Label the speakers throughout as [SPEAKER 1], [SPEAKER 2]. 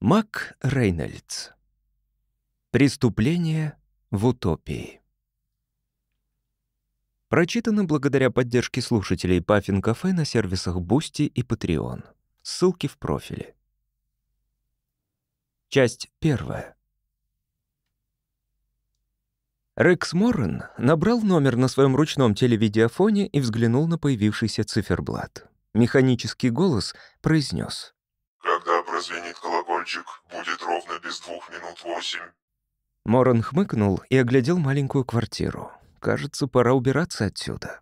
[SPEAKER 1] Мак Рейнольдс. Преступление в утопии. Прочитано благодаря поддержке слушателей Puffin Cafe на сервисах Boosty и Patreon. Ссылки в профиле. Часть первая. Рекс Моррен набрал номер на своем ручном телевидеофоне и взглянул на появившийся циферблат. Механический голос произнес:
[SPEAKER 2] Когда прозвенит колокольчик, будет ровно без двух минут восемь.
[SPEAKER 1] Моррен хмыкнул и оглядел маленькую квартиру. Кажется, пора убираться отсюда.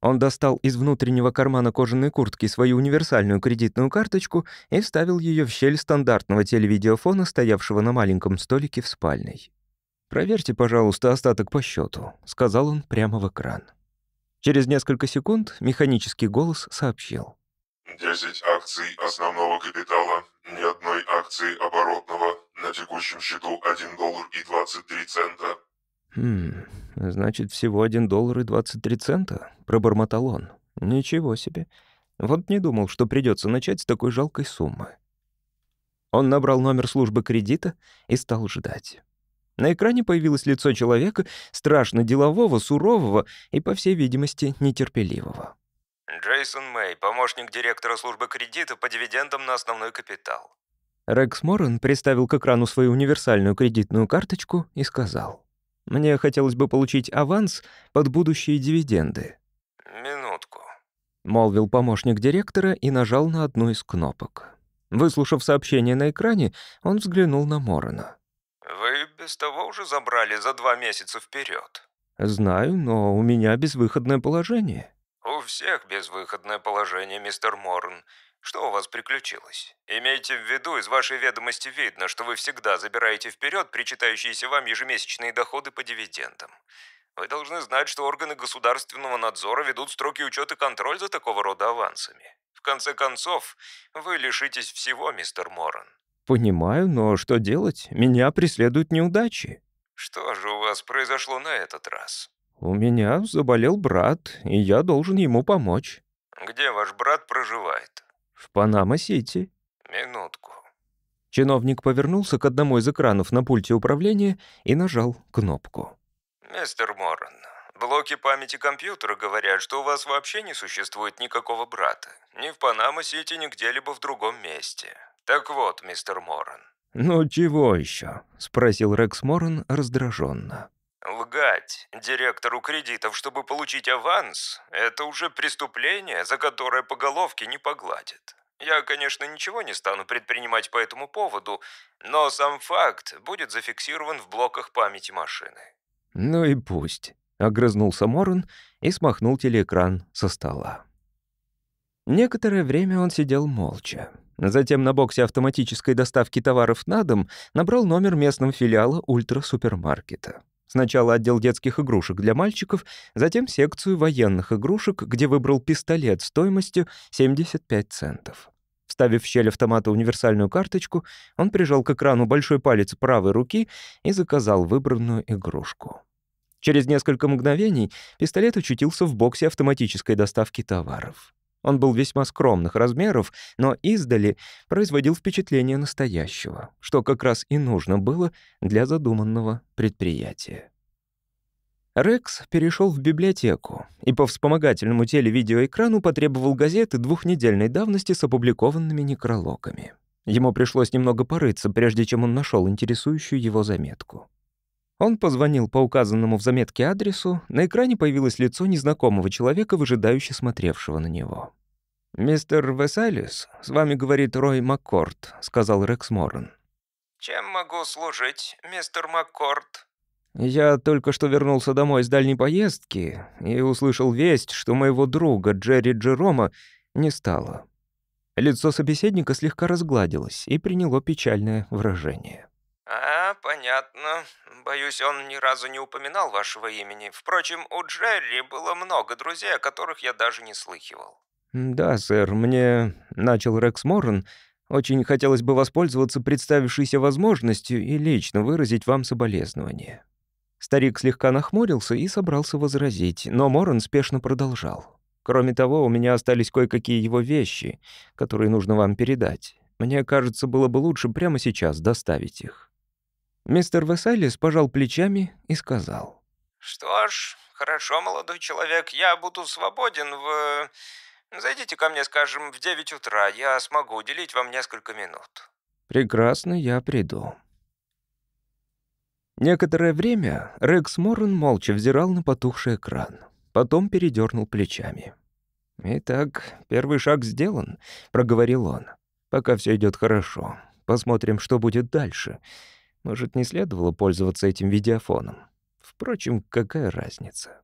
[SPEAKER 1] Он достал из внутреннего кармана кожаной куртки свою универсальную кредитную карточку и вставил ее в щель стандартного телевидеофона, стоявшего на маленьком столике в спальной. «Проверьте, пожалуйста, остаток по счету», — сказал он прямо в экран. Через несколько секунд механический голос сообщил.
[SPEAKER 2] 10 акций основного капитала, ни одной акции оборотного, на текущем счету 1 доллар и 23 цента.
[SPEAKER 1] «Хм, значит, всего 1 доллар и 23 цента», — пробормотал он. «Ничего себе. Вот не думал, что придется начать с такой жалкой суммы». Он набрал номер службы кредита и стал ждать. На экране появилось лицо человека, страшно делового, сурового и, по всей видимости, нетерпеливого.
[SPEAKER 3] Джейсон Мэй, помощник директора службы кредита по дивидендам на основной капитал.
[SPEAKER 1] Рекс Моррен приставил к экрану свою универсальную кредитную карточку и сказал. «Мне хотелось бы получить аванс под будущие дивиденды»,
[SPEAKER 3] Минутку.
[SPEAKER 1] — молвил помощник директора и нажал на одну из кнопок. Выслушав сообщение на экране, он взглянул на Моррена.
[SPEAKER 3] Вы без того уже забрали за два месяца вперед.
[SPEAKER 1] «Знаю, но у меня безвыходное положение».
[SPEAKER 3] У всех безвыходное положение, мистер Морн. Что у вас приключилось? Имейте в виду, из вашей ведомости видно, что вы всегда забираете вперед причитающиеся вам ежемесячные доходы по дивидендам. Вы должны знать, что органы государственного надзора ведут строгий учет и контроль за такого рода авансами. В конце концов, вы лишитесь всего, мистер Моррен.
[SPEAKER 1] «Понимаю, но что делать? Меня преследуют неудачи».
[SPEAKER 3] Что же у вас произошло на этот раз?
[SPEAKER 1] «У меня заболел брат, и я должен ему помочь.
[SPEAKER 3] Где ваш брат проживает?
[SPEAKER 1] В Панама-Сити».
[SPEAKER 3] Минутку.
[SPEAKER 1] Чиновник повернулся к одному из экранов на пульте управления и нажал кнопку.
[SPEAKER 3] Мистер Моррен, блоки памяти компьютера говорят, что у вас вообще не существует никакого брата. Ни в Панама-Сити, ни где-либо в другом месте. Так вот, мистер Моррен,
[SPEAKER 1] «Ну чего еще? спросил Рекс Моррен раздраженно.
[SPEAKER 3] Лгать директору кредитов, чтобы получить аванс, это уже преступление, за которое по головке не погладят. Я, конечно, ничего не стану предпринимать по этому поводу, но сам факт будет зафиксирован в блоках памяти машины.
[SPEAKER 1] «Ну и пусть», — огрызнулся Моррен и смахнул телеэкран со стола. Некоторое время он сидел молча. Затем на боксе автоматической доставки товаров на дом набрал номер местного филиала ультра-супермаркета. Сначала отдел детских игрушек для мальчиков, затем секцию военных игрушек, где выбрал пистолет стоимостью 75 центов. Вставив в щель автомата универсальную карточку, он прижал к экрану большой палец правой руки и заказал выбранную игрушку. Через несколько мгновений пистолет очутился в боксе автоматической доставки товаров. Он был весьма скромных размеров, но издали производил впечатление настоящего, что как раз и нужно было для задуманного предприятия. Рекс перешел в библиотеку и по вспомогательному телевидеоэкрану потребовал газеты двухнедельной давности с опубликованными некрологами. Ему пришлось немного порыться, прежде чем он нашел интересующую его заметку. Он позвонил по указанному в заметке адресу, на экране появилось лицо незнакомого человека, выжидающе смотревшего на него. «Мистер Весалис, с вами говорит Рой Маккорд», — сказал Рекс Моррен.
[SPEAKER 3] Чем могу служить, мистер Маккорд?
[SPEAKER 1] «Я только что вернулся домой с дальней поездки и услышал весть, что моего друга Джерри Джерома не стало». Лицо собеседника слегка разгладилось и приняло печальное выражение.
[SPEAKER 3] А, понятно. Боюсь, он ни разу не упоминал вашего имени. Впрочем, у Джерри было много друзей, о которых я даже не слыхивал.
[SPEAKER 1] «Да, сэр, мне...» — начал Рекс Моррен. «Очень хотелось бы воспользоваться представившейся возможностью и лично выразить вам соболезнование». Старик слегка нахмурился и собрался возразить, но Моррен спешно продолжал. «Кроме того, у меня остались кое-какие его вещи, которые нужно вам передать. Мне кажется, было бы лучше прямо сейчас доставить их». Мистер Весайлис пожал плечами и сказал.
[SPEAKER 3] «Что ж, хорошо, молодой человек, я буду свободен в... Зайдите ко мне, скажем, в 9 утра, я смогу уделить вам несколько минут».
[SPEAKER 1] «Прекрасно, я приду». Некоторое время Рекс Моррен молча взирал на потухший экран. Потом передернул плечами. «Итак, первый шаг сделан», — проговорил он. «Пока все идет хорошо. Посмотрим, что будет дальше. Может, не следовало пользоваться этим видеофоном? Впрочем, какая разница?»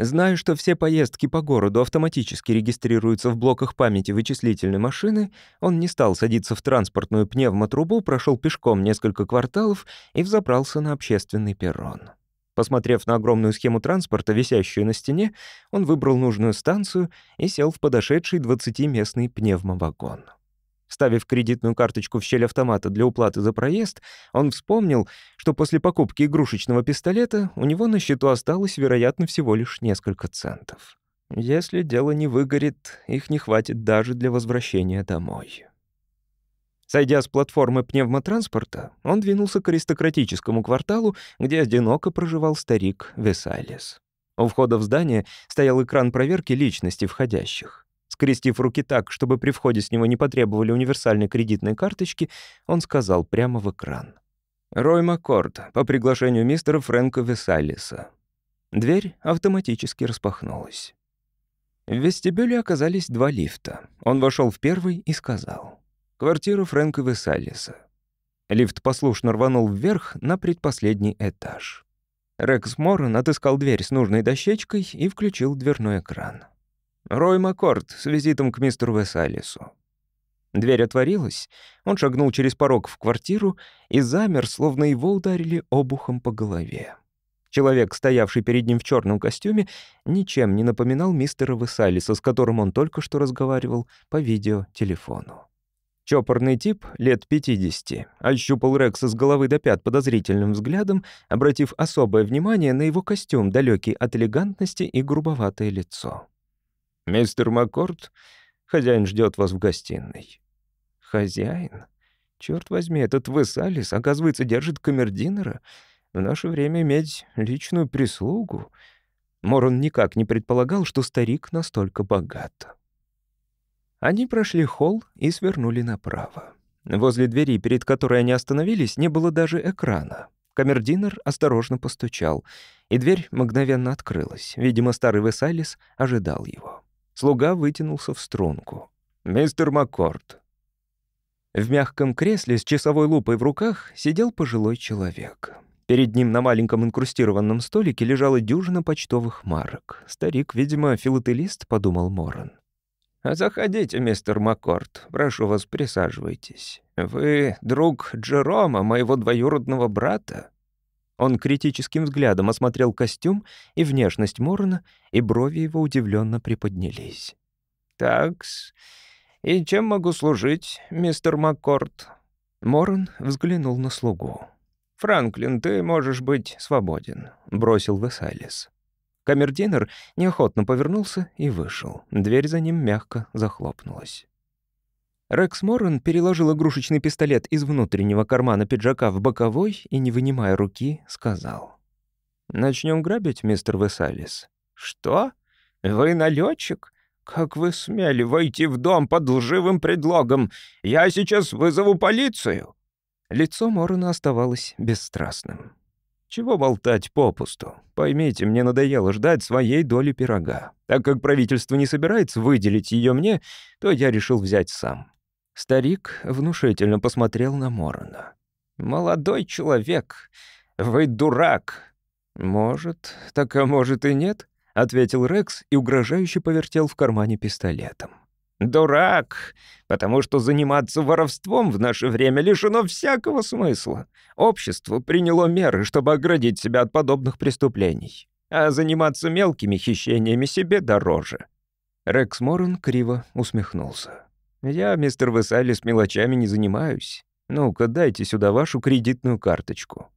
[SPEAKER 1] Зная, что все поездки по городу автоматически регистрируются в блоках памяти вычислительной машины, он не стал садиться в транспортную пневмотрубу, прошел пешком несколько кварталов и взобрался на общественный перрон. Посмотрев на огромную схему транспорта, висящую на стене, он выбрал нужную станцию и сел в подошедший 20-местный пневмовагон. Ставив кредитную карточку в щель автомата для уплаты за проезд, он вспомнил, что после покупки игрушечного пистолета у него на счету осталось, вероятно, всего лишь несколько центов. Если дело не выгорит, их не хватит даже для возвращения домой. Сойдя с платформы пневмотранспорта, он двинулся к аристократическому кварталу, где одиноко проживал старик Весалис. У входа в здание стоял экран проверки личности входящих. Скрестив руки так, чтобы при входе с него не потребовали универсальной кредитной карточки, он сказал прямо в экран. «Рой Маккорд, по приглашению мистера Фрэнка Весалиса». Дверь автоматически распахнулась. В вестибюле оказались два лифта. Он вошел в первый и сказал. «Квартира Фрэнка Весалиса». Лифт послушно рванул вверх на предпоследний этаж. Рекс Моррен отыскал дверь с нужной дощечкой и включил дверной экран. Рой Маккорд с визитом к мистеру Весалису. Дверь отворилась, он шагнул через порог в квартиру и замер, словно его ударили обухом по голове. Человек, стоявший перед ним в черном костюме, ничем не напоминал мистера Весалиса, с которым он только что разговаривал по видеотелефону. Чопорный тип, лет 50, ощупал Рекса с головы до пят подозрительным взглядом, обратив особое внимание на его костюм, далекий от элегантности и грубоватое лицо. «Мистер Маккорд, хозяин ждет вас в гостиной». «Хозяин? Черт возьми, этот Весалис, оказывается, держит камердинера. В наше время иметь личную прислугу...» Морон никак не предполагал, что старик настолько богат. Они прошли холл и свернули направо. Возле двери, перед которой они остановились, не было даже экрана. Камердинер осторожно постучал, и дверь мгновенно открылась. Видимо, старый Весалис ожидал его. Слуга вытянулся в струнку. «Мистер Маккорд». В мягком кресле с часовой лупой в руках сидел пожилой человек. Перед ним на маленьком инкрустированном столике лежала дюжина почтовых марок. Старик, видимо, филателист, подумал Моран. «Заходите, мистер Маккорд. Прошу вас, присаживайтесь. Вы друг Джерома, моего двоюродного брата?» Он критическим взглядом осмотрел костюм и внешность Морона, и брови его удивленно приподнялись. «Такс, и чем могу служить, мистер Маккорд?» Морон взглянул на слугу. «Франклин, ты можешь быть свободен», — бросил Весалис. Камердинер неохотно повернулся и вышел. Дверь за ним мягко захлопнулась. Рекс Моррен переложил игрушечный пистолет из внутреннего кармана пиджака в боковой и, не вынимая руки, сказал. «Начнем грабить, мистер Весалис». «Что? Вы налетчик? Как вы смели войти в дом под лживым предлогом? Я сейчас вызову полицию!» Лицо Моррена оставалось бесстрастным. «Чего болтать попусту? Поймите, мне надоело ждать своей доли пирога. Так как правительство не собирается выделить ее мне, то я решил взять сам. Старик внушительно посмотрел на Морона. «Молодой человек, вы дурак!» «Может, так а может и нет?» — ответил Рекс и угрожающе повертел в кармане пистолетом. «Дурак, потому что заниматься воровством в наше время лишено всякого смысла. Общество приняло меры, чтобы оградить себя от подобных преступлений. А заниматься мелкими хищениями себе дороже». Рекс Моррен криво усмехнулся. «Я, мистер Весали, с мелочами не занимаюсь. Ну-ка, дайте сюда вашу кредитную карточку».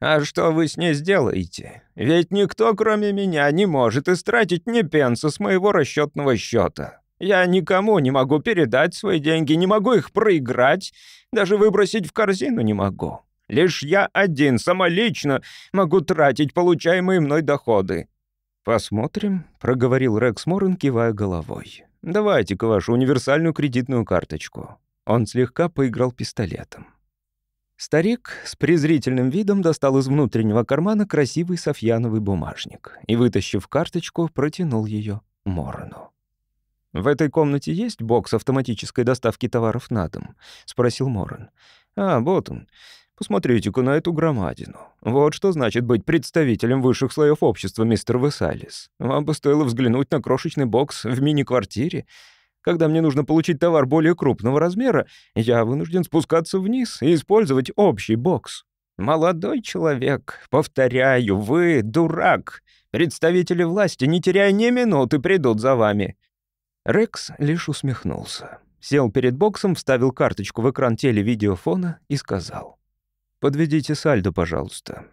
[SPEAKER 1] «А что вы с ней сделаете? Ведь никто, кроме меня, не может истратить ни пенса с моего расчетного счета. Я никому не могу передать свои деньги, не могу их проиграть, даже выбросить в корзину не могу. Лишь я один, самолично, могу тратить получаемые мной доходы». «Посмотрим», — проговорил Рекс Моррен, кивая головой. «Давайте-ка вашу универсальную кредитную карточку». Он слегка поиграл пистолетом. Старик с презрительным видом достал из внутреннего кармана красивый софьяновый бумажник и, вытащив карточку, протянул ее Моррену. «В этой комнате есть бокс автоматической доставки товаров на дом?» — спросил Моррен. «А, вот он. Посмотрите-ка на эту громадину. Вот что значит быть представителем высших слоев общества, мистер Весалис. Вам бы стоило взглянуть на крошечный бокс в мини-квартире. Когда мне нужно получить товар более крупного размера, я вынужден спускаться вниз и использовать общий бокс. Молодой человек, повторяю, вы дурак. Представители власти, не теряя ни минуты, придут за вами». Рекс лишь усмехнулся. Сел перед боксом, вставил карточку в экран телевидеофона и сказал. Подведите сальдо, пожалуйста.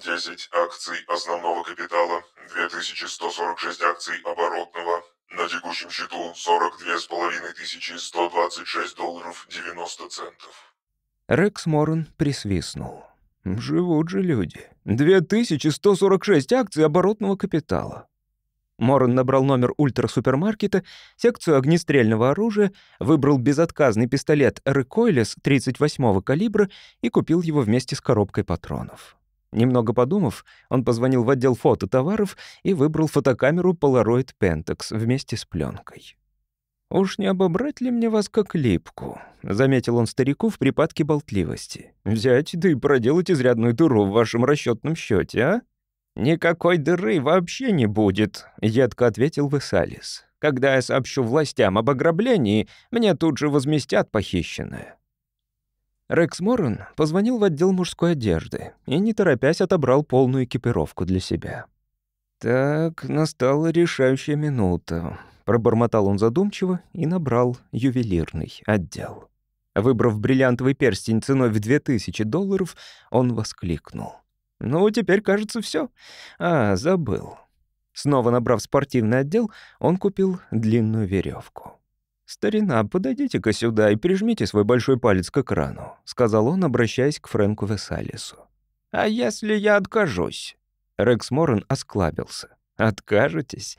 [SPEAKER 2] 10 акций основного капитала, 2146 акций оборотного, на текущем счету 42 126 долларов 90 центов.
[SPEAKER 1] Рекс Моррен присвистнул. Живут же люди. 2146 акций оборотного капитала. Моррен набрал номер ультрасупермаркета, секцию огнестрельного оружия, выбрал безотказный пистолет «Рекойлес» 38-го калибра и купил его вместе с коробкой патронов. Немного подумав, он позвонил в отдел фототоваров и выбрал фотокамеру Polaroid Pentax вместе с пленкой. «Уж не обобрать ли мне вас как липку?» — заметил он старику в припадке болтливости. «Взять, да и проделать изрядную дыру в вашем расчетном счете, а?» «Никакой дыры вообще не будет», — едко ответил Весалис. «Когда я сообщу властям об ограблении, мне тут же возместят похищенное». Рекс Моррен позвонил в отдел мужской одежды и, не торопясь, отобрал полную экипировку для себя. «Так, настала решающая минута», — пробормотал он задумчиво и набрал ювелирный отдел. Выбрав бриллиантовый перстень ценой в 2000 долларов, он воскликнул. Ну, теперь, кажется, все. А, забыл. Снова набрав спортивный отдел, он купил длинную веревку. «Старина, подойдите-ка сюда и прижмите свой большой палец к экрану», — сказал он, обращаясь к Фрэнку Весалису. «А если я откажусь?» Рекс Моррен осклабился. «Откажетесь?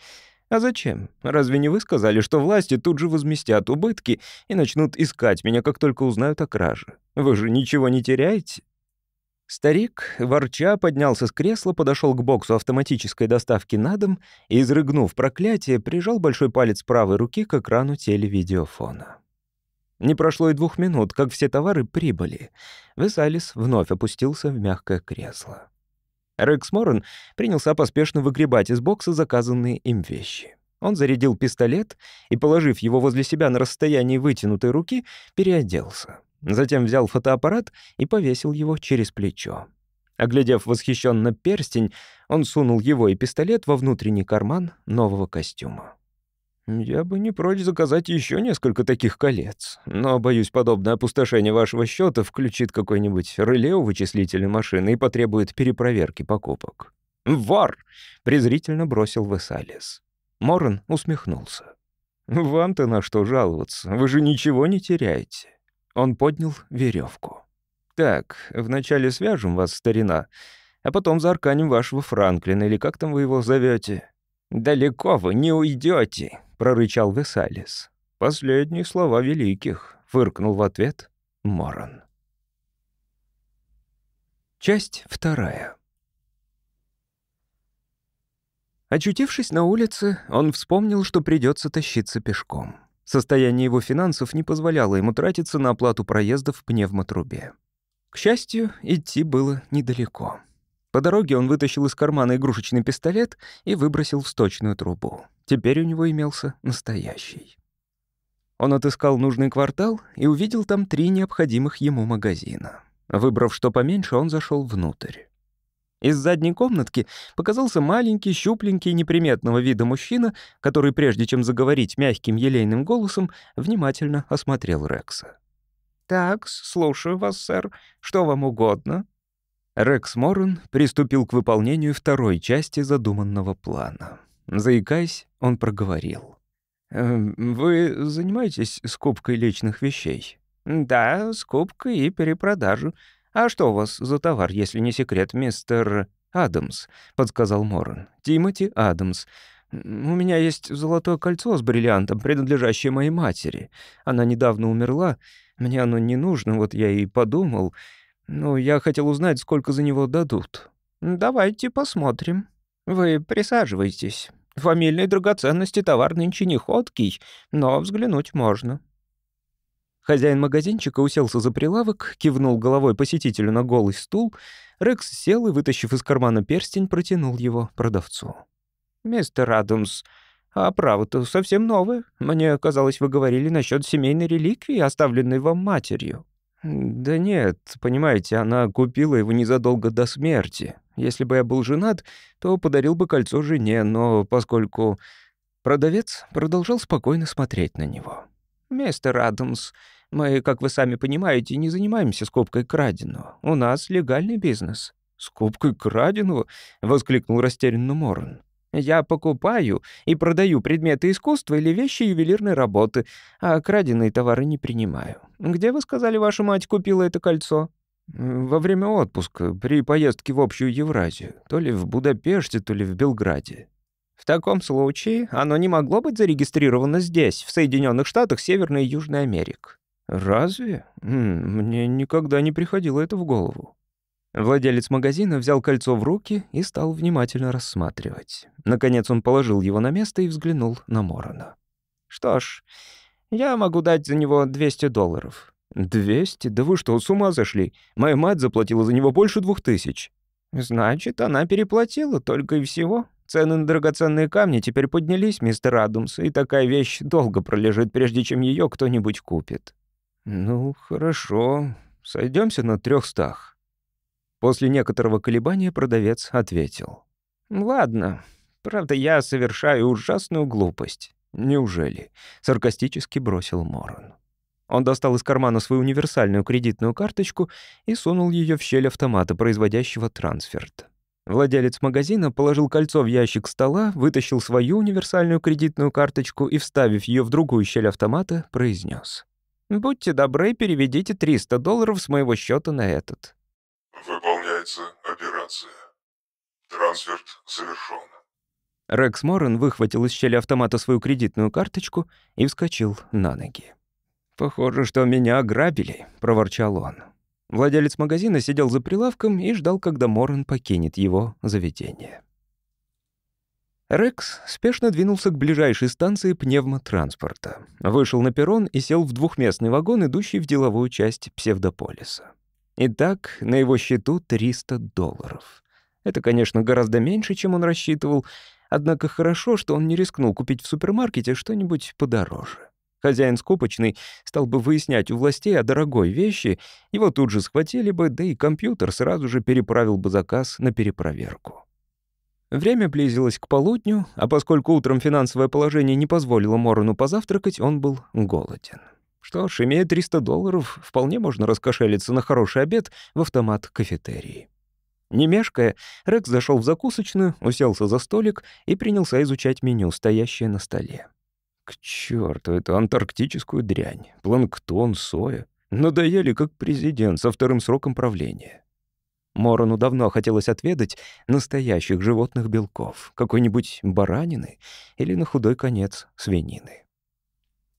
[SPEAKER 1] А зачем? Разве не вы сказали, что власти тут же возместят убытки и начнут искать меня, как только узнают о краже? Вы же ничего не теряете?» Старик, ворча, поднялся с кресла, подошел к боксу автоматической доставки на дом и, изрыгнув проклятие, прижал большой палец правой руки к экрану телевидеофона. Не прошло и двух минут, как все товары прибыли. Весалис вновь опустился в мягкое кресло. Рекс Моррен принялся поспешно выгребать из бокса заказанные им вещи. Он зарядил пистолет и, положив его возле себя на расстоянии вытянутой руки, переоделся. Затем взял фотоаппарат и повесил его через плечо. Оглядев восхищенно перстень, он сунул его и пистолет во внутренний карман нового костюма. «Я бы не прочь заказать еще несколько таких колец, но, боюсь, подобное опустошение вашего счета включит какой-нибудь реле у вычислительной машины и потребует перепроверки покупок». «Вор!» — презрительно бросил Весалис. Моррен усмехнулся. «Вам-то на что жаловаться? Вы же ничего не теряете. Он поднял веревку. «Так, вначале свяжем вас, старина, а потом заарканим вашего Франклина, или как там вы его зовете. «Далеко вы не уйдете, прорычал Весалис. «Последние слова великих», — фыркнул в ответ Моран. Часть вторая. Очутившись на улице, он вспомнил, что придется тащиться пешком. Состояние его финансов не позволяло ему тратиться на оплату проезда в пневмотрубе. К счастью, идти было недалеко. По дороге он вытащил из кармана игрушечный пистолет и выбросил в сточную трубу. Теперь у него имелся настоящий. Он отыскал нужный квартал и увидел там три необходимых ему магазина. Выбрав что поменьше, он зашел внутрь. Из задней комнатки показался маленький, щупленький, неприметного вида мужчина, который, прежде чем заговорить мягким елейным голосом, внимательно осмотрел Рекса. «Так, слушаю вас, сэр. Что вам угодно?» Рекс Моррен приступил к выполнению второй части задуманного плана. Заикаясь, он проговорил. Эм, «Вы занимаетесь скупкой личных вещей?» «Да, скупкой и перепродажу. А что у вас за товар, если не секрет, мистер Адамс?» — подсказал Моррен. «Тимоти Адамс. У меня есть золотое кольцо с бриллиантом, принадлежащее моей матери. Она недавно умерла. Мне оно не нужно, вот я и подумал. Но я хотел узнать, сколько за него дадут». «Давайте посмотрим. Вы присаживайтесь». Фамильные драгоценности товар нынче не ходкий, но взглянуть можно». Хозяин магазинчика уселся за прилавок, кивнул головой посетителю на голый стул. Рекс сел и, вытащив из кармана перстень, протянул его продавцу.
[SPEAKER 3] «Мистер Адамс, а право-то совсем новое. Мне казалось, вы говорили насчет семейной реликвии, оставленной вам матерью».
[SPEAKER 1] «Да нет, понимаете, она купила его незадолго до смерти. Если бы я был женат, то подарил бы кольцо жене, но поскольку...» Продавец продолжал спокойно смотреть на него.
[SPEAKER 3] «Мистер Адамс, мы, как вы сами понимаете, не занимаемся скупкой краденого. У нас легальный бизнес».
[SPEAKER 1] «Скупкой краденого?» — воскликнул растерянно Моррен.
[SPEAKER 3] Я покупаю и продаю предметы искусства или вещи ювелирной работы, а краденые товары не принимаю. Где, вы сказали, ваша мать купила это кольцо?»
[SPEAKER 1] «Во время отпуска, при поездке в общую Евразию. То ли в Будапеште, то ли в Белграде».
[SPEAKER 3] «В таком случае оно не могло быть зарегистрировано здесь, в Соединенных Штатах Северной и Южной Америки».
[SPEAKER 1] «Разве? Мне никогда не приходило это в голову». Владелец магазина взял кольцо в руки и стал внимательно рассматривать. Наконец он положил его на место и взглянул на Морона.
[SPEAKER 3] «Что ж, я могу дать за него 200 долларов».
[SPEAKER 1] «200? Да вы что, с ума зашли? Моя мать заплатила за него больше двух тысяч».
[SPEAKER 3] «Значит, она переплатила только и всего. Цены на драгоценные камни теперь поднялись, мистер Адамс, и такая вещь долго пролежит, прежде чем ее кто-нибудь купит».
[SPEAKER 1] «Ну, хорошо. Сойдемся на трехстах». После некоторого колебания продавец ответил.
[SPEAKER 3] «Ладно. Правда, я совершаю ужасную глупость».
[SPEAKER 1] «Неужели?» — саркастически бросил Моран. Он достал из кармана свою универсальную кредитную карточку и сунул ее в щель автомата, производящего трансферт. Владелец магазина положил кольцо в ящик стола, вытащил свою универсальную кредитную карточку и, вставив ее в другую щель автомата, произнес:
[SPEAKER 3] «Будьте добры, переведите 300 долларов с моего счета на этот».
[SPEAKER 2] Выполняется операция. Трансфер совершен.
[SPEAKER 1] Рекс Моррен выхватил из щели автомата свою кредитную карточку и вскочил на ноги. «Похоже, что меня ограбили», — проворчал он. Владелец магазина сидел за прилавком и ждал, когда Моррен покинет его заведение. Рекс спешно двинулся к ближайшей станции пневмотранспорта, вышел на перрон и сел в двухместный вагон, идущий в деловую часть псевдополиса. Итак, на его счету 300 долларов. Это, конечно, гораздо меньше, чем он рассчитывал, однако хорошо, что он не рискнул купить в супермаркете что-нибудь подороже. Хозяин скупочный стал бы выяснять у властей о дорогой вещи, его тут же схватили бы, да и компьютер сразу же переправил бы заказ на перепроверку. Время близилось к полудню, а поскольку утром финансовое положение не позволило Морону позавтракать, он был голоден. Что ж, имея 300 долларов, вполне можно раскошелиться на хороший обед в автомат кафетерии. Не мешкая, Рекс зашел в закусочную, уселся за столик и принялся изучать меню, стоящее на столе. К черту эту антарктическую дрянь. Планктон, соя. Надоели как президент со вторым сроком правления. Морону давно хотелось отведать настоящих животных белков, какой-нибудь баранины или, на худой конец, свинины.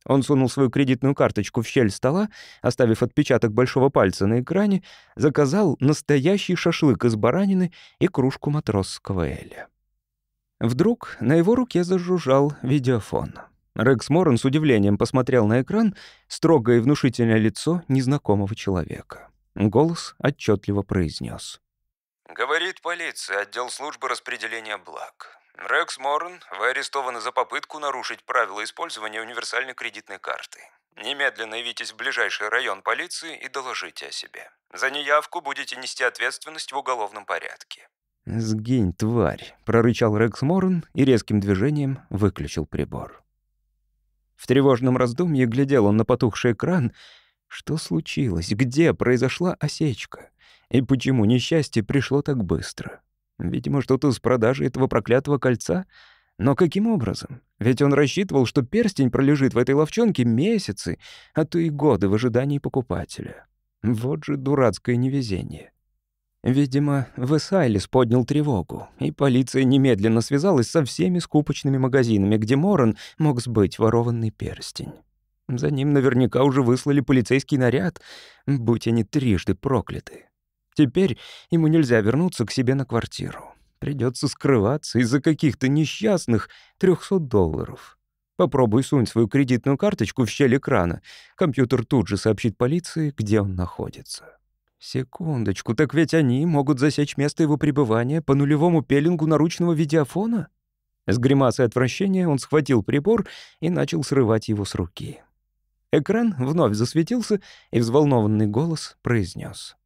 [SPEAKER 1] Он сунул свою кредитную карточку в щель стола, оставив отпечаток большого пальца на экране, заказал настоящий шашлык из баранины и кружку матросского эля. Вдруг на его руке зажужжал видеофон. Рекс Моррен с удивлением посмотрел на экран строгое и внушительное лицо незнакомого человека. Голос отчетливо произнес:
[SPEAKER 3] «Говорит полиция, отдел службы распределения благ. Рекс Моррен, вы арестованы за попытку нарушить правила использования универсальной кредитной карты. Немедленно явитесь в ближайший район полиции и доложите о себе. За неявку будете нести ответственность в уголовном порядке».
[SPEAKER 1] «Сгинь, тварь!» — прорычал Рекс Моррен и резким движением выключил прибор. В тревожном раздумье глядел он на потухший экран. Что случилось? Где произошла осечка? И почему несчастье пришло так быстро? Видимо, что-то с продажи этого проклятого кольца. Но каким образом? Ведь он рассчитывал, что перстень пролежит в этой ловчонке месяцы, а то и годы в ожидании покупателя. Вот же дурацкое невезение. Видимо, Весайлис поднял тревогу, и полиция немедленно связалась со всеми скупочными магазинами, где Моран мог сбыть ворованный перстень. За ним наверняка уже выслали полицейский наряд, будь они трижды прокляты. Теперь ему нельзя вернуться к себе на квартиру. Придется скрываться из-за каких-то несчастных 300 долларов. Попробуй сунь свою кредитную карточку в щель экрана. Компьютер тут же сообщит полиции, где он находится. Секундочку, так ведь они могут засечь место его пребывания по нулевому пеленгу наручного видеофона? С гримасой отвращения он схватил прибор и начал срывать его с руки. Экран вновь засветился, и взволнованный голос произнес: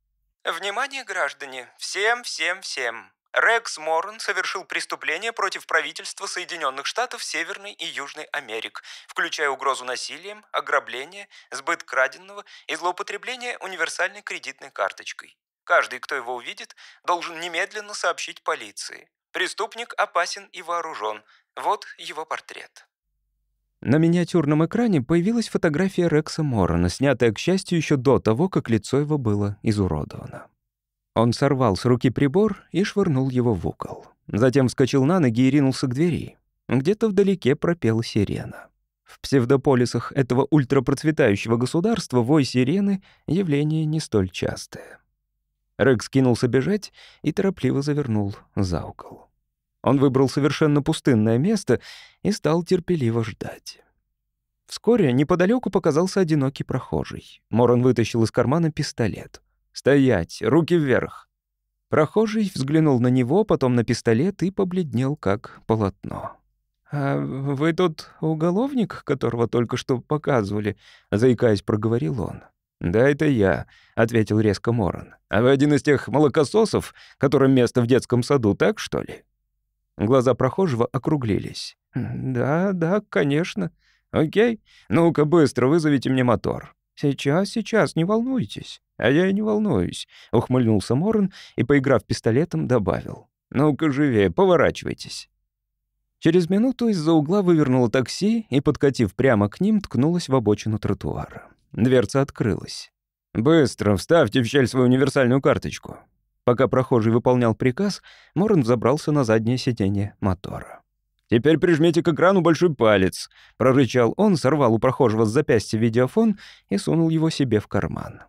[SPEAKER 4] «Внимание, граждане! Всем, всем, всем! Рекс Моррен совершил преступление против правительства Соединенных Штатов Северной и Южной Америк, включая угрозу насилием, ограбление, сбыт краденного и злоупотребление универсальной кредитной карточкой. Каждый, кто его увидит, должен немедленно сообщить полиции. Преступник опасен и вооружен. Вот его портрет.
[SPEAKER 1] На миниатюрном экране появилась фотография Рекса Моррена, снятая, к счастью, еще до того, как лицо его было изуродовано. Он сорвал с руки прибор и швырнул его в угол. Затем вскочил на ноги и ринулся к двери. Где-то вдалеке пропела сирена. В псевдополисах этого ультрапроцветающего государства вой сирены — явление не столь частое. Рекс кинулся бежать и торопливо завернул за угол. Он выбрал совершенно пустынное место и стал терпеливо ждать. Вскоре неподалеку показался одинокий прохожий. Моран вытащил из кармана пистолет. «Стоять! Руки вверх!» Прохожий взглянул на него, потом на пистолет и побледнел, как полотно. «А вы тот уголовник, которого только что показывали?» — заикаясь, проговорил он. «Да, это я», — ответил резко Моран. «А вы один из тех молокососов, которым место в детском саду, так что ли?» Глаза прохожего округлились. «Да, да, конечно. Окей. Ну-ка, быстро вызовите мне мотор». «Сейчас, сейчас, не волнуйтесь». «А я и не волнуюсь», — ухмыльнулся Моррен и, поиграв пистолетом, добавил. «Ну-ка живее, поворачивайтесь». Через минуту из-за угла вывернуло такси и, подкатив прямо к ним, ткнулась в обочину тротуара. Дверца открылась. «Быстро вставьте в щель свою универсальную карточку». Пока прохожий выполнял приказ, Моррен взобрался на заднее сиденье мотора. «Теперь прижмите к экрану большой палец», — прорычал он, сорвал у прохожего с запястья видеофон и сунул его себе в карман.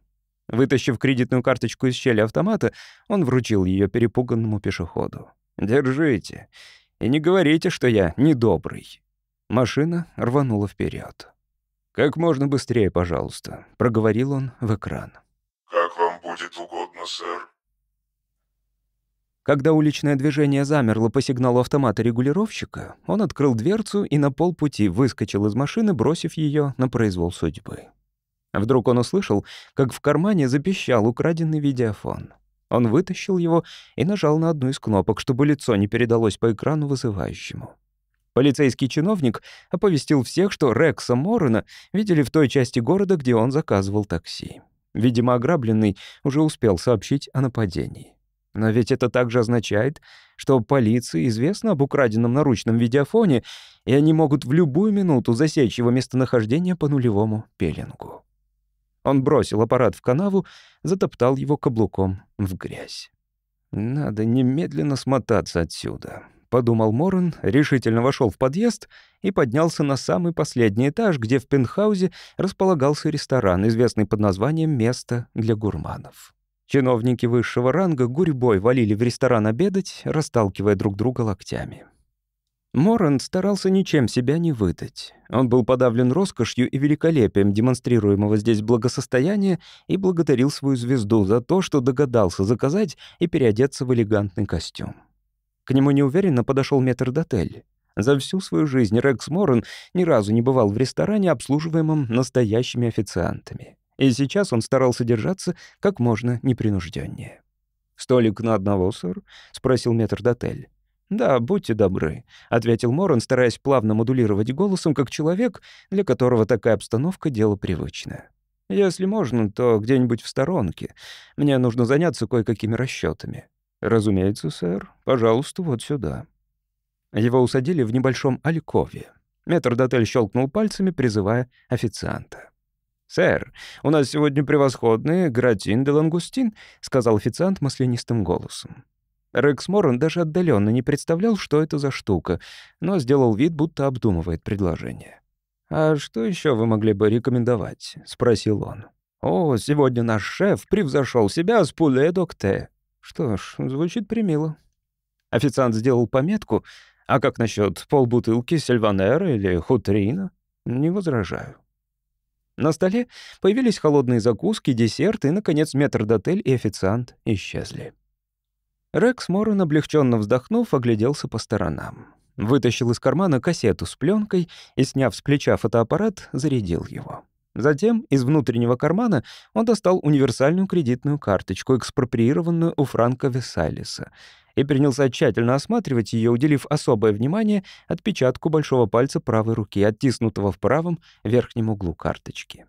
[SPEAKER 1] Вытащив кредитную карточку из щели автомата, он вручил ее перепуганному пешеходу. «Держите. И не говорите, что я недобрый». Машина рванула вперед. «Как можно быстрее, пожалуйста», — проговорил он в экран.
[SPEAKER 2] «Как вам будет угодно, сэр».
[SPEAKER 1] Когда уличное движение замерло по сигналу автомата регулировщика, он открыл дверцу и на полпути выскочил из машины, бросив ее на произвол судьбы. Вдруг он услышал, как в кармане запищал украденный видеофон. Он вытащил его и нажал на одну из кнопок, чтобы лицо не передалось по экрану вызывающему. Полицейский чиновник оповестил всех, что Рекса Моррена видели в той части города, где он заказывал такси. Видимо, ограбленный уже успел сообщить о нападении. Но ведь это также означает, что полиции известно об украденном наручном видеофоне, и они могут в любую минуту засечь его местонахождение по нулевому пеленгу. Он бросил аппарат в канаву, затоптал его каблуком в грязь. «Надо немедленно смотаться отсюда», — подумал Моррен, решительно вошел в подъезд и поднялся на самый последний этаж, где в пентхаузе располагался ресторан, известный под названием «Место для гурманов». Чиновники высшего ранга гурьбой валили в ресторан обедать, расталкивая друг друга локтями. Моран старался ничем себя не выдать. Он был подавлен роскошью и великолепием демонстрируемого здесь благосостояния и благодарил свою звезду за то, что догадался заказать и переодеться в элегантный костюм. К нему неуверенно подошел метрдотель. За всю свою жизнь Рекс Моран ни разу не бывал в ресторане, обслуживаемом настоящими официантами. И сейчас он старался держаться как можно непринужденнее. «Столик на одного, сэр?» — спросил метрдотель. «Да, будьте добры», — ответил Моран, стараясь плавно модулировать голосом, как человек, для которого такая обстановка — дело привычное. «Если можно, то где-нибудь в сторонке. Мне нужно заняться кое-какими расчетами. «Разумеется, сэр. Пожалуйста, вот сюда». Его усадили в небольшом алькове. Метрдотель щелкнул пальцами, призывая официанта. «Сэр, у нас сегодня превосходный гратин де лангустин», — сказал официант маслянистым голосом. Рекс Моррен даже отдаленно не представлял, что это за штука, но сделал вид, будто обдумывает предложение. «А что еще вы могли бы рекомендовать?» — спросил он. «О, сегодня наш шеф превзошел себя с пуле докте». Что ж, звучит примило. Официант сделал пометку. «А как насчет полбутылки сильванера или хутрина?» «Не возражаю». На столе появились холодные закуски, десерт, и, наконец, метрдотель и официант исчезли. Рекс Моррен, облегченно вздохнув, огляделся по сторонам. Вытащил из кармана кассету с пленкой и, сняв с плеча фотоаппарат, зарядил его. Затем из внутреннего кармана он достал универсальную кредитную карточку, экспроприированную у Франка Весалиса, и принялся тщательно осматривать ее, уделив особое внимание отпечатку большого пальца правой руки, оттиснутого в правом верхнем углу карточки.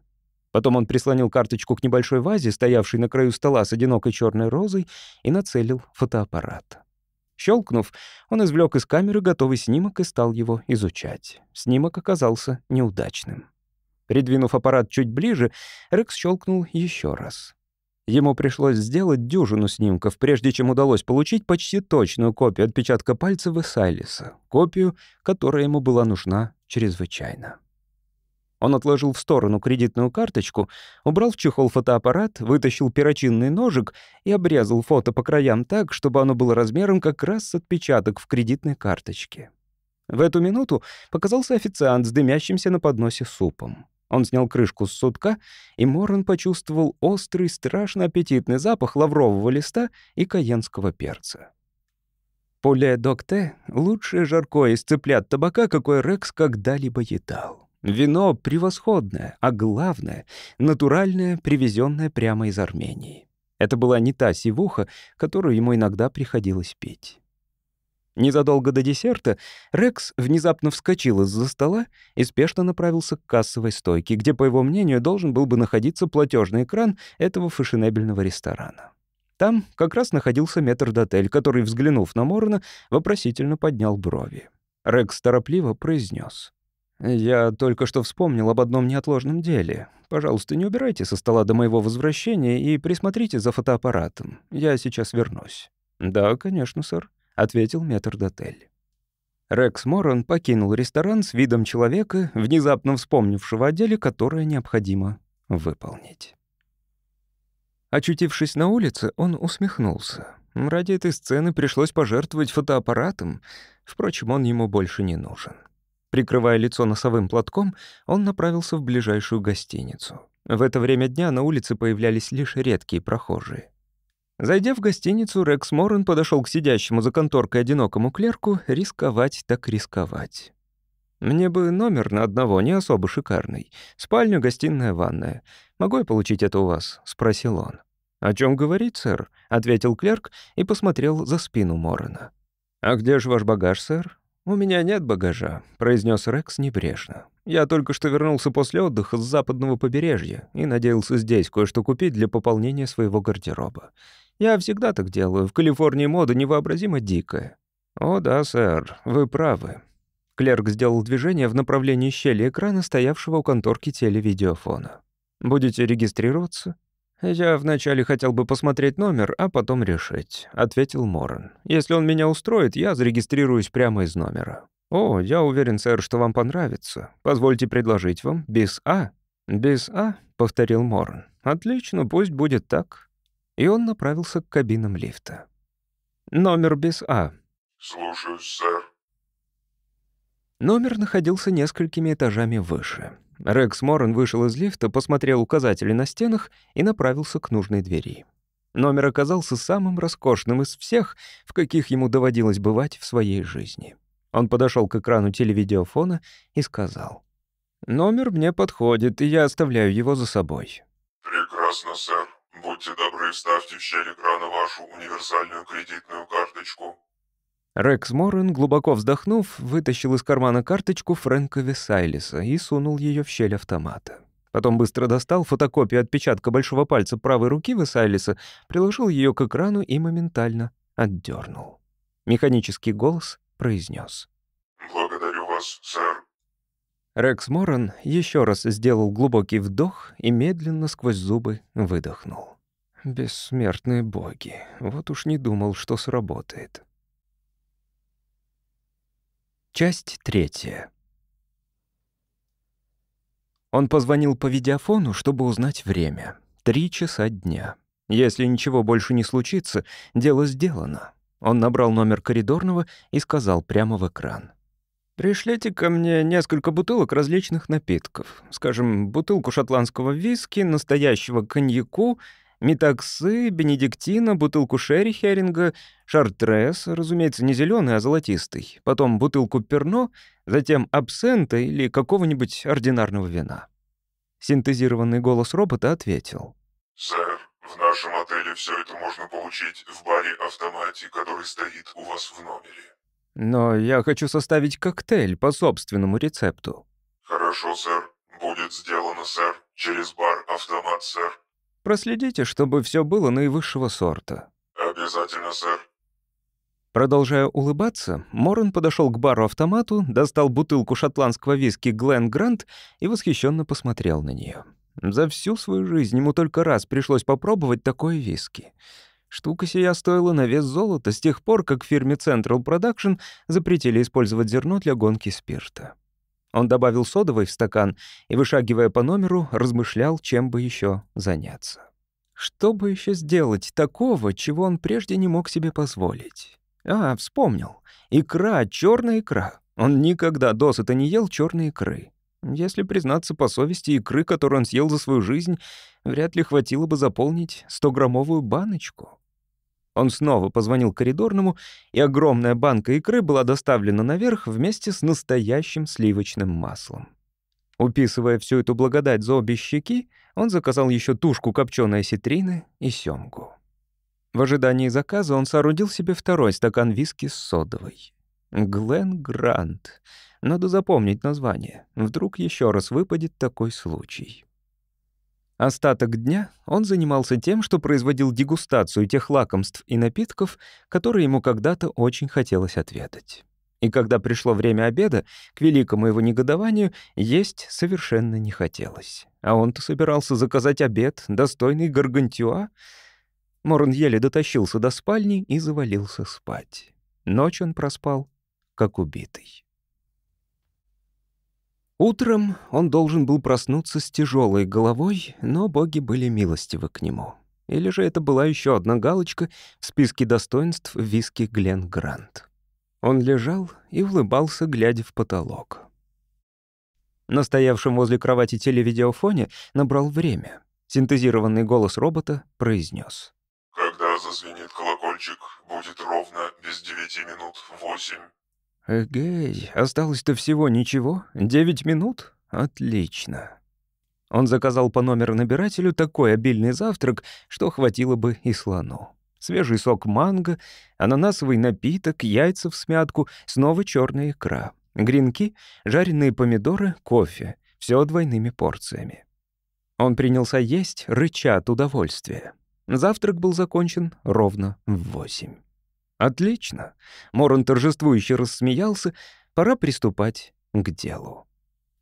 [SPEAKER 1] Потом он прислонил карточку к небольшой вазе, стоявшей на краю стола с одинокой черной розой, и нацелил фотоаппарат. Щелкнув, он извлек из камеры готовый снимок и стал его изучать. Снимок оказался неудачным. Придвинув аппарат чуть ближе, Рекс щелкнул еще раз. Ему пришлось сделать дюжину снимков, прежде чем удалось получить почти точную копию отпечатка пальца Весайлиса, копию, которая ему была нужна чрезвычайно. Он отложил в сторону кредитную карточку, убрал в чехол фотоаппарат, вытащил перочинный ножик и обрезал фото по краям так, чтобы оно было размером как раз с отпечаток в кредитной карточке. В эту минуту показался официант с дымящимся на подносе супом. Он снял крышку с сутка, и Моррен почувствовал острый, страшно аппетитный запах лаврового листа и каенского перца. Поле Докте — лучшее жаркое из цыплят табака, какой Рекс когда-либо едал. Вино превосходное, а главное — натуральное, привезенное прямо из Армении. Это была не та сивуха, которую ему иногда приходилось пить. Незадолго до десерта Рекс внезапно вскочил из-за стола и спешно направился к кассовой стойке, где, по его мнению, должен был бы находиться платежный экран этого фешенебельного ресторана. Там как раз находился метрдотель, который, взглянув на Морона, вопросительно поднял брови. Рекс торопливо произнес: «Я только что вспомнил об одном неотложном деле. Пожалуйста, не убирайте со стола до моего возвращения и присмотрите за фотоаппаратом. Я сейчас вернусь». «Да, конечно, сэр», — ответил метрдотель. Рекс Моррон покинул ресторан с видом человека, внезапно вспомнившего о деле, которое необходимо выполнить. Очутившись на улице, он усмехнулся. Ради этой сцены пришлось пожертвовать фотоаппаратом, впрочем, он ему больше не нужен. Прикрывая лицо носовым платком, он направился в ближайшую гостиницу. В это время дня на улице появлялись лишь редкие прохожие. Зайдя в гостиницу, Рекс Моррен подошел к сидящему за конторкой одинокому клерку рисковать так рисковать. «Мне бы номер на одного, не особо шикарный. Спальня, гостиная, ванная. Могу я получить это у вас?» — спросил он. «О чем говорить, сэр?» — ответил клерк и посмотрел за спину Моррена. «А где же ваш багаж, сэр?» «У меня нет багажа», — произнес Рекс небрежно. «Я только что вернулся после отдыха с западного побережья и надеялся здесь кое-что купить для пополнения своего гардероба. Я всегда так делаю. В Калифорнии мода невообразимо дикая». «О да, сэр, вы правы». Клерк сделал движение в направлении щели экрана, стоявшего у конторки телевидеофона. «Будете регистрироваться?» «Я вначале хотел бы посмотреть номер, а потом решить», — ответил Моран. «Если он меня устроит, я зарегистрируюсь прямо из номера». «О, я уверен, сэр, что вам понравится. Позвольте предложить вам без А». «Без А», — повторил Моран. «Отлично, пусть будет так» и он направился к кабинам лифта. Номер без А.
[SPEAKER 2] Слушаюсь, сэр.
[SPEAKER 1] Номер находился несколькими этажами выше. Рекс Моррен вышел из лифта, посмотрел указатели на стенах и направился к нужной двери. Номер оказался самым роскошным из всех, в каких ему доводилось бывать в своей жизни. Он подошел к экрану телевидеофона и сказал. «Номер мне подходит, и я оставляю его за собой».
[SPEAKER 2] «Прекрасно, сэр. Будьте добры, вставьте в щель экрана вашу универсальную кредитную карточку».
[SPEAKER 1] Рекс Моррен, глубоко вздохнув, вытащил из кармана карточку Фрэнка Весайлиса и сунул ее в щель автомата. Потом быстро достал фотокопию отпечатка большого пальца правой руки Весайлиса, приложил ее к экрану и моментально отдернул. Механический голос произнес:
[SPEAKER 2] вас, сэр».
[SPEAKER 1] Рекс Моран еще раз сделал глубокий вдох и медленно сквозь зубы выдохнул. Бессмертные боги. Вот уж не думал, что сработает. Часть третья. Он позвонил по видеофону, чтобы узнать время. Три часа дня. Если ничего больше не случится, дело сделано. Он набрал номер коридорного и сказал прямо в экран. «Пришлите ко мне несколько бутылок различных напитков. Скажем, бутылку шотландского виски, настоящего коньяку, метаксы, бенедиктина, бутылку шерри херинга, шартрес, разумеется, не зеленый, а золотистый, потом бутылку перно, затем абсента или какого-нибудь ординарного вина». Синтезированный голос робота ответил.
[SPEAKER 2] «Сэр, в нашем отеле все это можно получить в баре-автомате, который стоит у вас в номере».
[SPEAKER 1] «Но я хочу составить коктейль по собственному рецепту».
[SPEAKER 2] «Хорошо, сэр. Будет сделано, сэр. Через бар-автомат, сэр».
[SPEAKER 1] «Проследите, чтобы все было наивысшего сорта».
[SPEAKER 2] «Обязательно, сэр».
[SPEAKER 1] Продолжая улыбаться, Моррен подошел к бару-автомату, достал бутылку шотландского виски Глен Грант и восхищенно посмотрел на нее. За всю свою жизнь ему только раз пришлось попробовать такое виски. Штука сия стоила на вес золота с тех пор, как фирме Central Production запретили использовать зерно для гонки спирта. Он добавил содовой в стакан и, вышагивая по номеру, размышлял, чем бы еще заняться. Что бы еще сделать такого, чего он прежде не мог себе позволить? А, вспомнил. Икра, черная икра. Он никогда досыта не ел черной икры. Если признаться по совести, икры, которую он съел за свою жизнь, вряд ли хватило бы заполнить 100-граммовую баночку. Он снова позвонил коридорному, и огромная банка икры была доставлена наверх вместе с настоящим сливочным маслом. Уписывая всю эту благодать за обе щеки, он заказал еще тушку копченой осетрины и семгу. В ожидании заказа он соорудил себе второй стакан виски с содовой. Глен Грант. Надо запомнить название. Вдруг еще раз выпадет такой случай. Остаток дня он занимался тем, что производил дегустацию тех лакомств и напитков, которые ему когда-то очень хотелось отведать. И когда пришло время обеда, к великому его негодованию, есть совершенно не хотелось. А он-то собирался заказать обед, достойный гаргантюа, Морн еле дотащился до спальни и завалился спать. Ночь он проспал, как убитый. Утром он должен был проснуться с тяжелой головой, но боги были милостивы к нему. Или же это была еще одна галочка в списке достоинств виски Глен Грант. Он лежал и улыбался, глядя в потолок. На стоявшем возле кровати телевидеофоне набрал время. Синтезированный голос робота произнес:
[SPEAKER 2] зазвенит колокольчик, будет ровно без девяти минут восемь.
[SPEAKER 1] Эгей, осталось-то всего ничего? Девять минут? Отлично. Он заказал по номеру набирателю такой обильный завтрак, что хватило бы и слону. Свежий сок манго, ананасовый напиток, яйца в смятку, снова черная икра, гренки, жареные помидоры, кофе. Все двойными порциями. Он принялся есть, рыча от удовольствия. Завтрак был закончен ровно в восемь. «Отлично!» — Морон торжествующе рассмеялся. «Пора приступать к делу».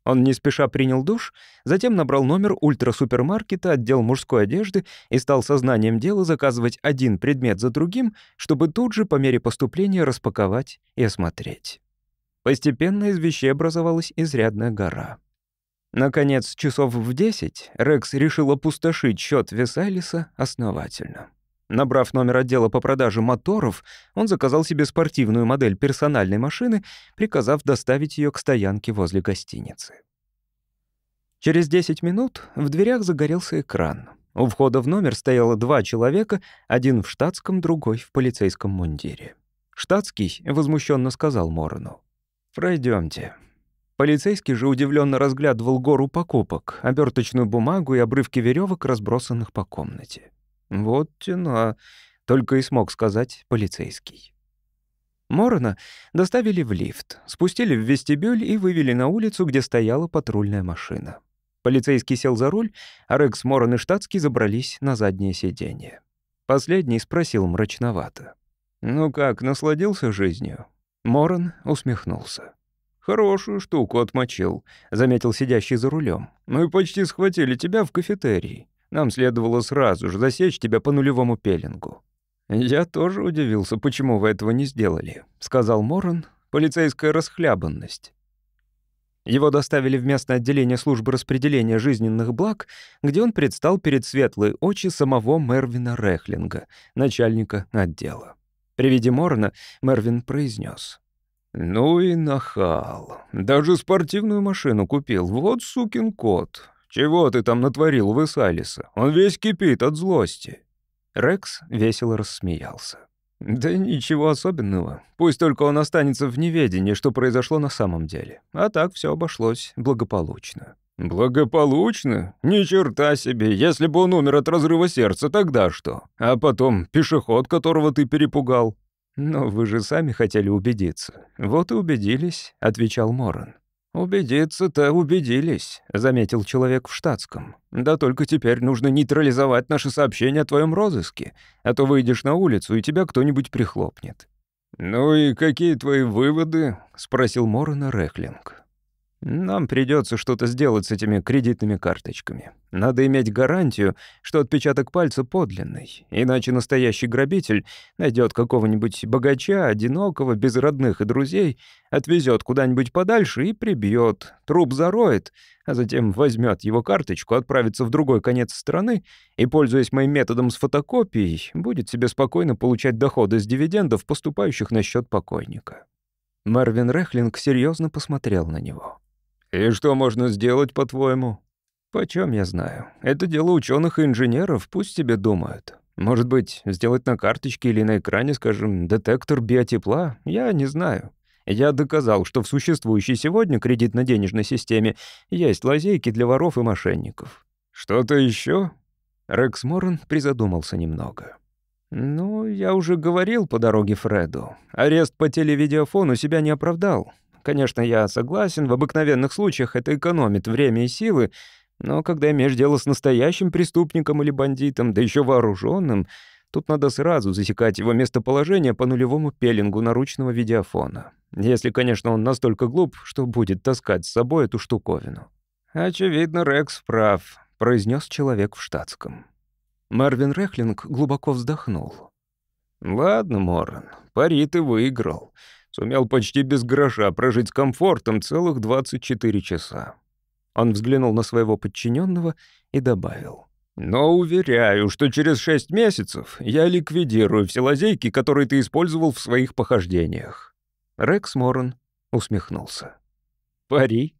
[SPEAKER 1] Он не спеша принял душ, затем набрал номер ультрасупермаркета, отдел мужской одежды и стал сознанием дела заказывать один предмет за другим, чтобы тут же по мере поступления распаковать и осмотреть. Постепенно из вещей образовалась изрядная гора. Наконец, часов в десять Рекс решил опустошить счет Весайлиса основательно. Набрав номер отдела по продаже моторов, он заказал себе спортивную модель персональной машины, приказав доставить ее к стоянке возле гостиницы. Через 10 минут в дверях загорелся экран. У входа в номер стояло два человека, один в штатском, другой в полицейском мундире. Штатский возмущенно сказал Морону. «Пройдемте. Полицейский же удивленно разглядывал гору покупок, оберточную бумагу и обрывки веревок, разбросанных по комнате. «Вот тена», — только и смог сказать полицейский. Морона доставили в лифт, спустили в вестибюль и вывели на улицу, где стояла патрульная машина. Полицейский сел за руль, а Рекс, Морон и Штатский забрались на заднее сиденье. Последний спросил мрачновато. «Ну как, насладился жизнью?» Морон усмехнулся. «Хорошую штуку отмочил», — заметил сидящий за рулем. «Мы почти схватили тебя в кафетерии. Нам следовало сразу же засечь тебя по нулевому пеленгу». «Я тоже удивился, почему вы этого не сделали», — сказал Моран. «Полицейская расхлябанность». Его доставили в местное отделение службы распределения жизненных благ, где он предстал перед светлые очи самого Мервина Рехлинга, начальника отдела. При виде Морона Мервин произнес: «Ну и нахал. Даже спортивную машину купил. Вот сукин кот. Чего ты там натворил в Исалиса? Он весь кипит от злости». Рекс весело рассмеялся. «Да ничего особенного. Пусть только он останется в неведении, что произошло на самом деле. А так все обошлось благополучно». «Благополучно? Ни черта себе! Если бы он умер от разрыва сердца, тогда что? А потом пешеход, которого ты перепугал?» «Но вы же сами хотели убедиться». «Вот и убедились», — отвечал Моран. «Убедиться-то убедились», — заметил человек в штатском. «Да только теперь нужно нейтрализовать наши сообщения о твоем розыске, а то выйдешь на улицу, и тебя кто-нибудь прихлопнет». «Ну и какие твои выводы?» — спросил Морона Рехлинг. Нам придется что-то сделать с этими кредитными карточками. Надо иметь гарантию, что отпечаток пальца подлинный, иначе настоящий грабитель найдет какого-нибудь богача, одинокого, без родных и друзей, отвезет куда-нибудь подальше и прибьет, труп зароет, а затем возьмет его карточку, отправится в другой конец страны и, пользуясь моим методом с фотокопией, будет себе спокойно получать доходы с дивидендов, поступающих на счет покойника. Марвин Рехлинг серьезно посмотрел на него. «И что можно сделать, по-твоему?» «Почем я знаю? Это дело ученых и инженеров, пусть тебе думают. Может быть, сделать на карточке или на экране, скажем, детектор биотепла? Я не знаю. Я доказал, что в существующей сегодня кредитно-денежной системе есть лазейки для воров и мошенников. Что-то еще? Рекс Моррен призадумался немного. «Ну, я уже говорил по дороге Фреду. Арест по телевидеофону себя не оправдал. Конечно, я согласен, в обыкновенных случаях это экономит время и силы, но когда имеешь дело с настоящим преступником или бандитом, да еще вооруженным, тут надо сразу засекать его местоположение по нулевому пеленгу наручного видеофона. Если, конечно, он настолько глуп, что будет таскать с собой эту штуковину. «Очевидно, Рекс прав», — произнес человек в штатском. Марвин Рехлинг глубоко вздохнул. «Ладно, Моррен, пари ты выиграл. Сумел почти без гроша прожить с комфортом целых 24 часа. Он взглянул на своего подчиненного и добавил. «Но уверяю, что через шесть месяцев я ликвидирую все лазейки, которые ты использовал в своих похождениях». Рекс Моррен усмехнулся. «Пари?»